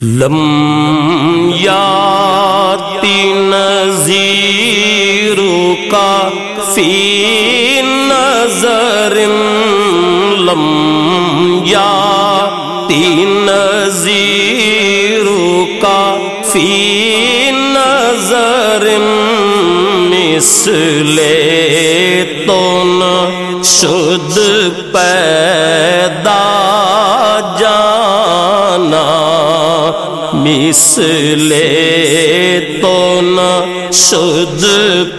لم یاتی نظیر کا فی نظر لم یاتی نظیر کا فی نظر مثل تو نہ شد اس لے تو نہ شد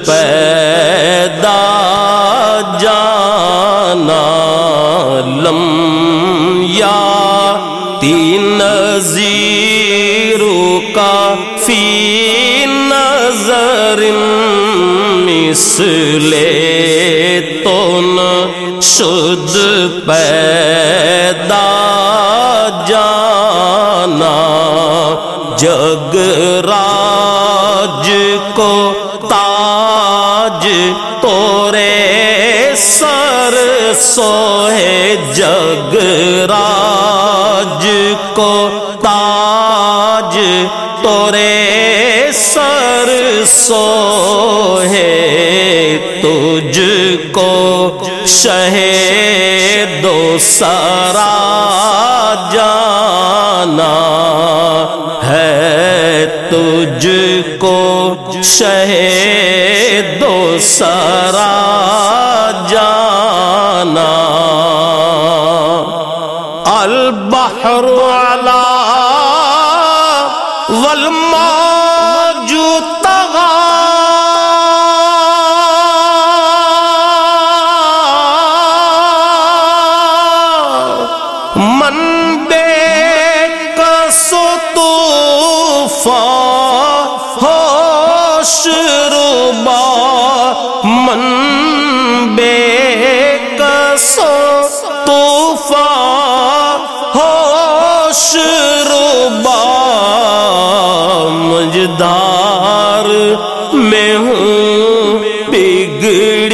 پیدا جانا لم یا تین زیرو کا فی نظر لے تو نہ شد پیدا سوہے جگ راج کو تاج تورے سر سوہے تجھ کو شہ دو سرا جانا تجھ کو شہ دو سرا والماجو تغا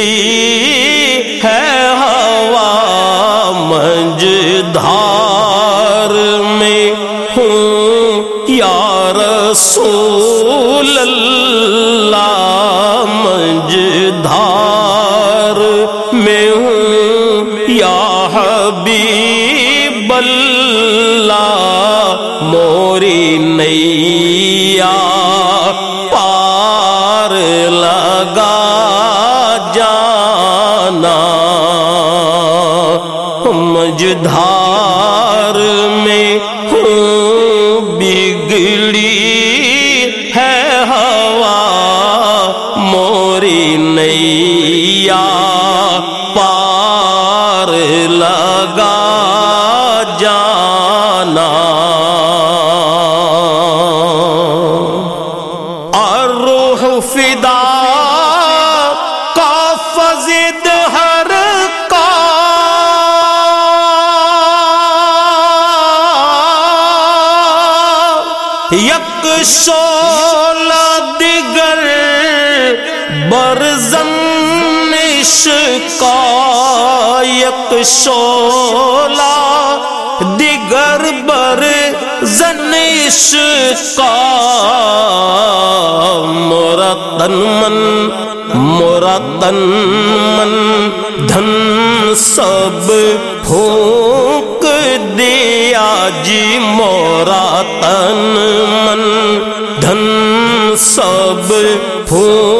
بگڑی ہے ہوا مجدار میں ہوں یا رسول اللہ دھار میں ہوں یا حبیب اللہ فدا کا فضد ہر کا۔ یک شول دیگر برزنش کا یک شولا اس کا مرتن من مرتن من۔ دھن سب پھونک دیا جی مورا تن من۔ دھن سب پھونک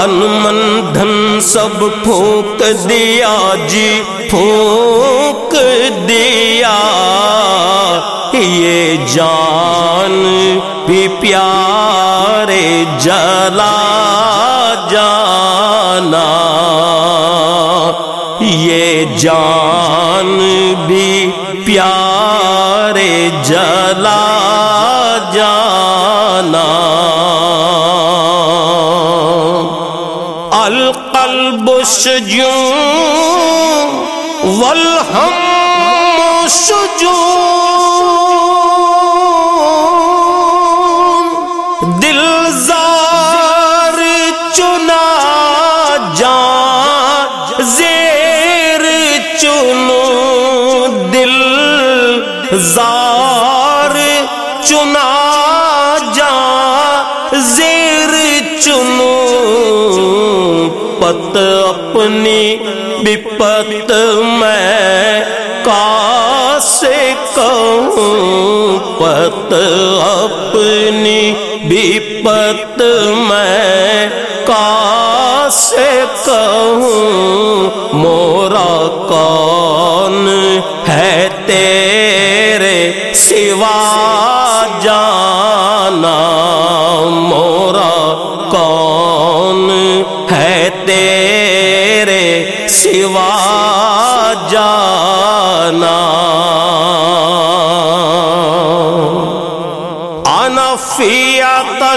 تن من دھن سب پھونک دیا جی پھونک دیا یہ جان بھی پیارے جلا جانا یہ جان بھی پیارے جلا القلب والہم شجوں دل زار چنا جان زیر چنو دل زار چنا جا اپنی بپت میں کا سے کہوں پت، اپنی بپت میں کا سے کہوں مورا کون ہے؟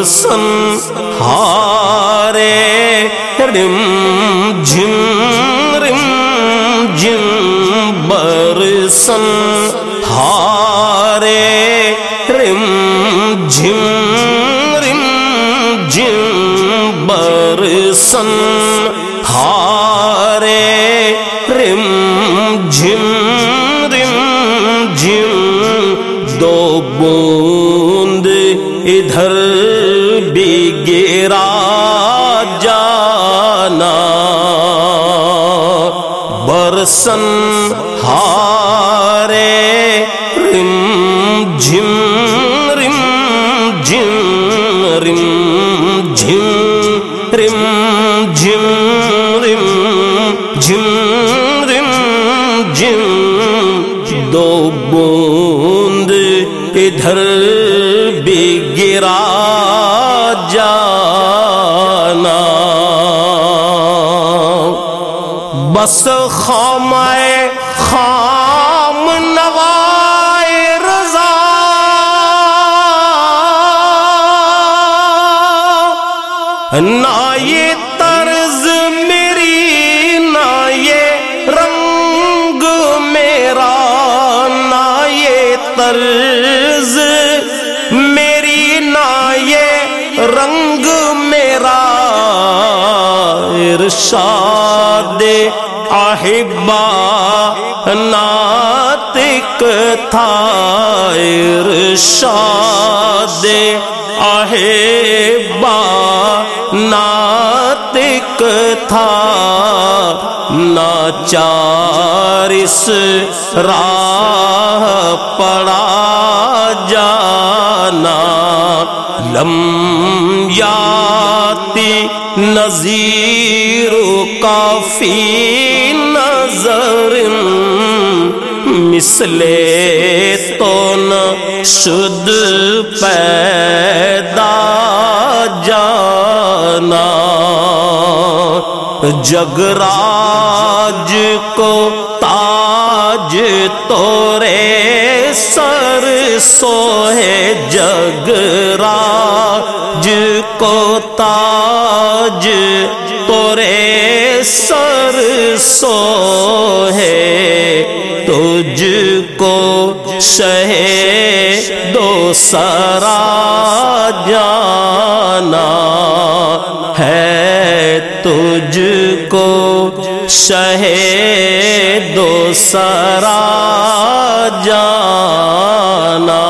برسن ہارے، رم جم رم جم برسن ہارے، رم جم رم جم برسن ہارے، رم جم رم جم دو بوند ادھر گرا جانا۔ برسن ہارے، رم جم رم جم رم جم رم جم رم جم رم جم دو بوند ادھر بس خامائے خام نوائے رضا۔ نہ یہ طرز میری، نہ یہ رنگ میرا، نہ یہ طرز میری، نہ یہ رنگ میرا۔ ارشاد دے احبا ناتک تھا ارشاد احبا ناتک تھا ناچارس راہ پڑا جانا لم یاتی نظیر کافی نظر مسلے تو نہ شد پیدا جانا۔ جگراج کو تاج تورے سر سوہے جگراج کو تاج تورے سر سوہے تجھ کو شہ دو سرا جانا ہے، تجھ کو شہ دو سرا جانا